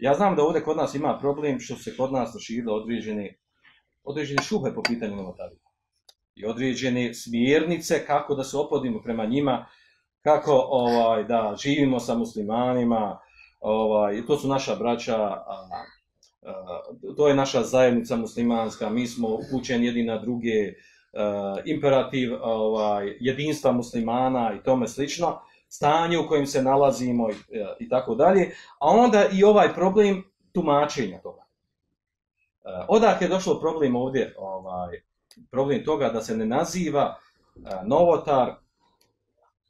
Ja znam da ovdje kod nas ima problem što se kod nas raširile određene, određene šupe po pitanju novotarije. I određene smjernice kako da se opodimo prema njima, kako ovaj da živimo sa muslimanima, ovaj to su naša braća, a, a, to je naša zajednica muslimanska, mi smo upućeni jedni na druge, a, imperativ ovaj jedinstva muslimana i tome slično stanje u kojem se nalazimo i, e, i tako dalje, a onda i ovaj problem tumačenja toga. E, odakle je došlo problem ovdje, ovaj, problem toga da se ne naziva e, novotar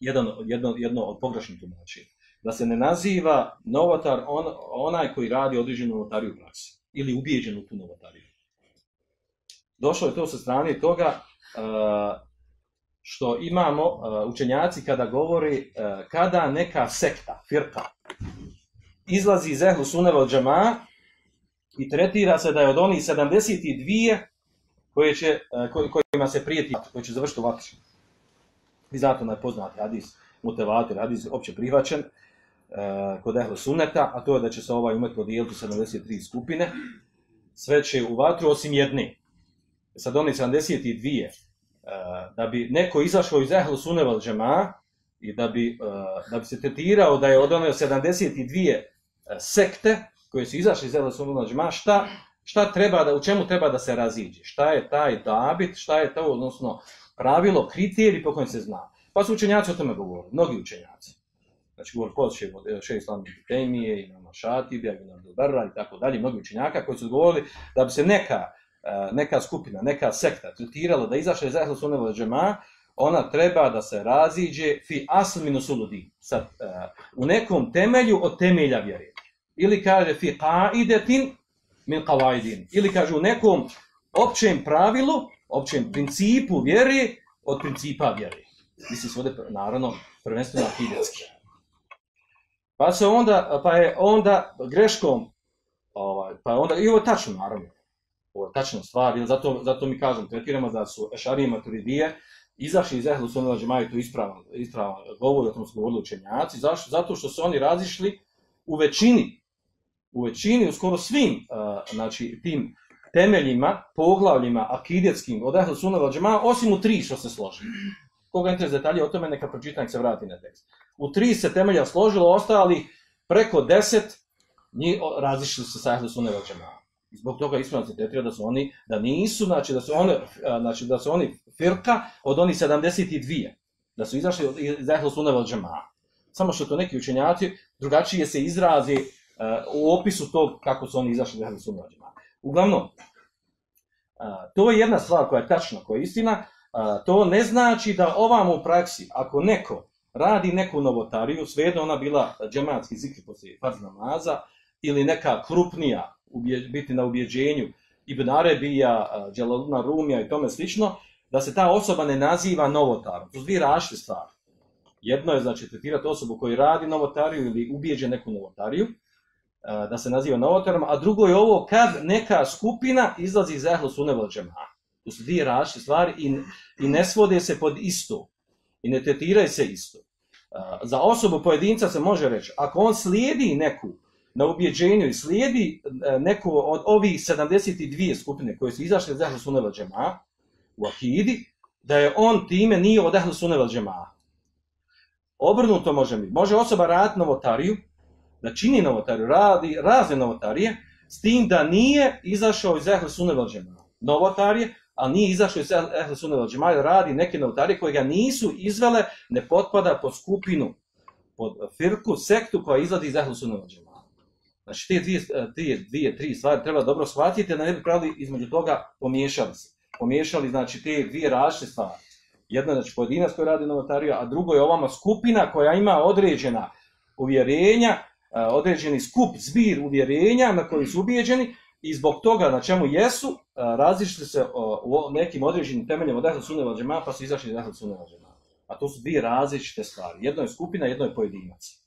jedan, jedno, jedno od pogrešnih tumačenja. Da se ne naziva novotar on, onaj koji radi određenu notariju praksi ili ubijeđen u tu novotariju. Došlo je to sa strane toga uh, što imamo e, učenjaci kada govori e, kada neka sekta, firka, izlazi iz ehlu suneva džama i tretira se da je od onih 72 koje će, uh, kojima se prijeti, koji će završiti u vatru. Vi znate onaj poznati hadis, mutevatir, hadis opće prihvaćen kod ehlu suneta, a to je da će se ovaj umet podijeliti 73 skupine, sve će u vatru osim jedne. Sad oni 72 da bi neko izašao iz ehlu suneval džema i da bi, da bi se tretirao da je od one 72 sekte koje su izašli iz ehlu suneval džema, šta, šta treba da, u čemu treba da se raziđe? Šta je taj dabit, šta je to, odnosno pravilo, kriterij po kojem se zna? Pa su učenjaci o tome govorili, mnogi učenjaci. Znači, govor počeo od e, še islamu Temije, imama Šatibija, imama Doberra i tako dalje, mnogi učenjaka koji su govorili da bi se neka E, neka skupina, neka sekta tretirala da izašla iz Ehlu sunne od džema, ona treba da se raziđe fi asl minus usuludi, sad, uh, u nekom temelju od temelja vjere. Ili kaže fi qaidetin min qawaidin, Ili kaže u nekom općem pravilu, općem principu vjere od principa vjere. Misli se ovdje, naravno, prvenstveno akidetski. Pa se onda, pa je onda greškom, ovaj, pa onda, i ovo je tačno, naravno, ovo je tačna stvar, ili zato, zato mi kažem, tretiramo da su Ešarije i Maturidije izašli iz Ehlu Sunnila Džemaju, to ispravno, ispravno govor, o tom su govorili učenjaci, zašto? Zato što su oni razišli u većini, u većini, u skoro svim, uh, znači, tim temeljima, poglavljima, akidetskim, od Ehlu Sunnila Džemaju, osim u tri što se složi. Koga interes detalje o tome, neka pročitam se vrati na tekst. U tri se temelja složilo, ostali preko deset, njih razišli se sa Ehlu Sunnila Džemaju. I zbog toga ispravno se tretira da su oni, da nisu, znači da su oni, znači da su oni firka od oni 72. Da su izašli iz Ehlu Sunne vel Džemaa. Samo što to neki učenjaci drugačije se izrazi uh, u opisu tog kako su oni izašli iz Ehlu Sunne vel Džemaa. Uglavnom, uh, to je jedna stvar koja je tačna, koja je istina. Uh, to ne znači da ovam u praksi, ako neko radi neku novotariju, svejedno ona bila džematski zikri poslije farz namaza, ili neka krupnija biti na ubjeđenju Ibn Arabija, Dželaluna Rumija i tome slično, da se ta osoba ne naziva novotarom. To su dvije rašte stvari. Jedno je znači tretirati osobu koji radi novotariju ili ubjeđe neku novotariju, da se naziva novotarom, a drugo je ovo kad neka skupina izlazi iz ehlu sunevel džemaha. To su dvije rašte stvari i, i ne svode se pod isto. I ne tretiraju se isto. Za osobu pojedinca se može reći, ako on slijedi neku na ubjeđenju i slijedi e, neko od ovih 72 skupine koje su izašle iz Ahlu Sunneva džema u Akidi, da je on time nije od Ahlu Sunneva džema. Obrnuto može mi. Može osoba raditi novotariju, da čini novotariju, radi razne novotarije, s tim da nije izašao iz Ahlu Sunneva džema. Novotarije, a nije izašao iz Ehlu Sunneva džema, radi neke novotarije koje ga nisu izvele, ne potpada pod skupinu, pod firku, sektu koja izlazi iz Ehlu Sunneva džema. Znači, te dvije, dvije, dvije, tri stvari treba dobro shvatiti, da ne bi pravili između toga pomiješali se. Pomiješali, znači, te dvije različite stvari. Jedna, znači, pojedinac koji radi novotariju, a drugo je ovama skupina koja ima određena uvjerenja, e, određeni skup, zbir uvjerenja na koji su ubijeđeni i zbog toga na čemu jesu, e, različite se u nekim određenim temeljima od Ehlu Sunneva džema, pa su izašli iz Ehlu Sunneva džema. A to su dvije različite stvari. Jedno je skupina, jedno je pojedinac.